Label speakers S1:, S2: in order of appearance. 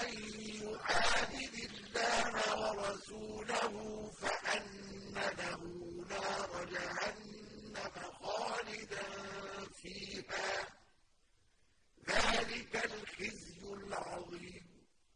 S1: وَمَن